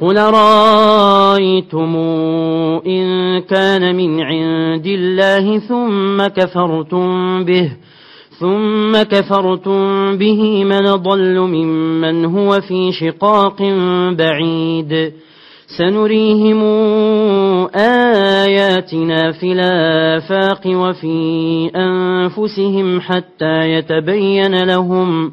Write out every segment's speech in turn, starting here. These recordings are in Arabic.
قل رأيتم إن كان من عند الله ثم كفرتم به ثم كفرتم به من ضل ممن هو في شقاق بعيد. سنريهم آياتنا في الآفاق وفي أنفسهم حتى يتبين لهم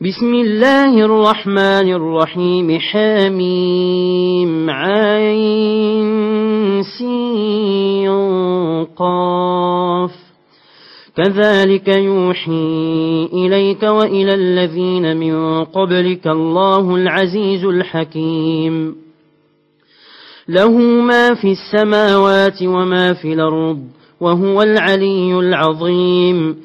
بسم الله الرحمن الرحيم حميم عين قاف. كذلك يوحي إليك وإلى الذين من قبلك الله العزيز الحكيم. له ما في السماوات وما في الأرض وهو العلي العظيم.